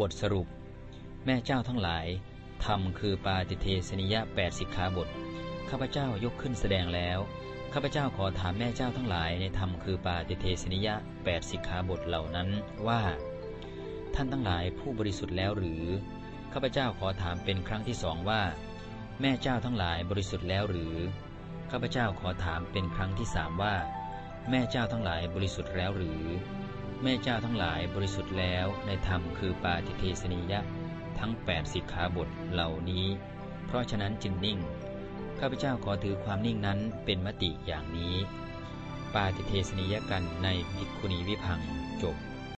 บทสรุป แม่เจ้าทั้งหลายธรรมคือปาติเทสนิยะแปดสิกขาบทข้าพเจ้ายกขึ้นแสดงแล้วข้าพเจ้าขอถามแม่เจ้าทั้งหลายในธรรมคือปาติเทสนิยะแปดสิกขาบทเหล่านั้นว่า ท่านทั้งหลายผู้บริสุทธิ์แล้วหรือข้าพเจ้าขอถามเป็นครั้งที่สองว่า แม่เจ้าทั้งหลายบริสุทธิ์แล้วหรือข้าพเจ้าขอถามเป็นครั้งที่สามว่า แม่เจ้าทั้งหลายบริสุทธิ์แล้วหรือ แม่เจ้าทั้งหลายบริสุทธิ์แล้วในธรรมคือปาติเทสนิยะทั้ง 8 สิกขาบทเหล่านี้ เพราะฉะนั้นจึงนิ่ง ข้าพเจ้าขอถือความนิ่งนั้นเป็นมติอย่างนี้ ปาติเทสนิยกันในภิกขุณีวิพังจบ